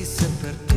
si sempre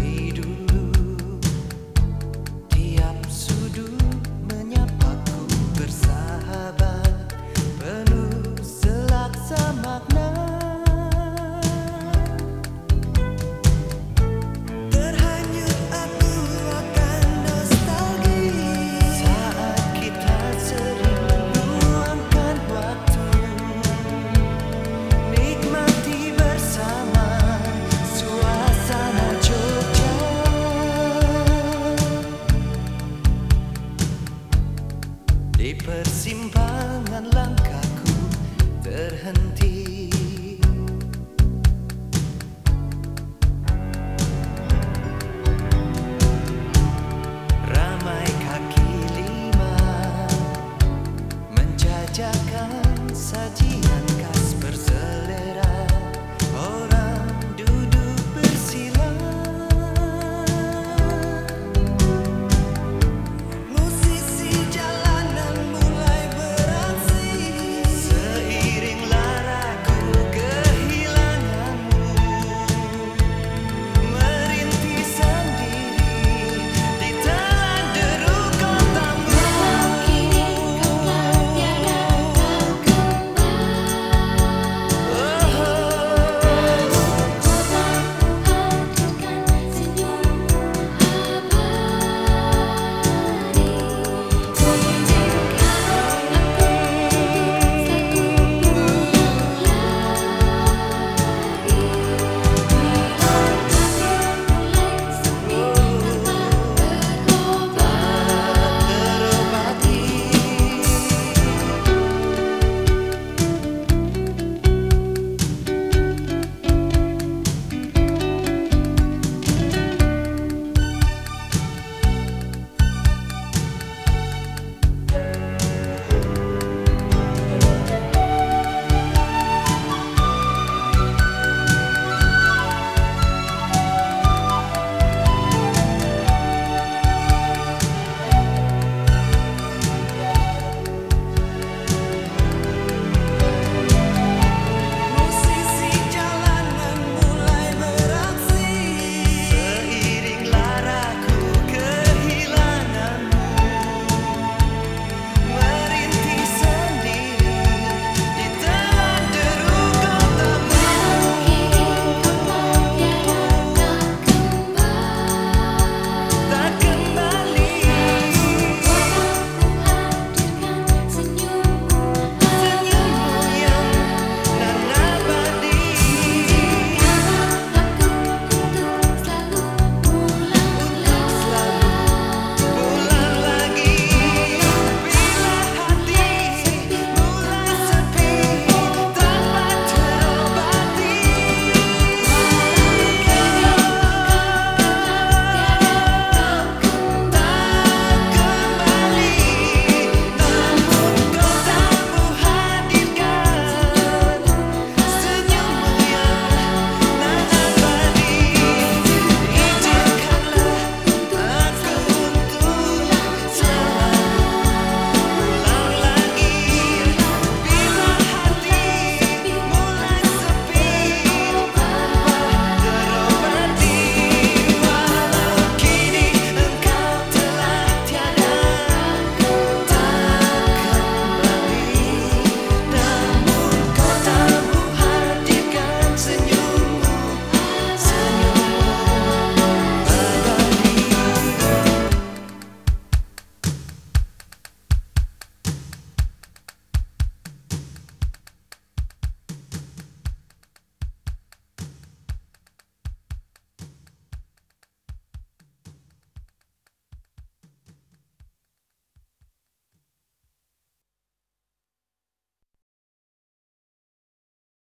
Persimpangan langkahku terhenti. Ramai kaki lima Menjajakan sajian.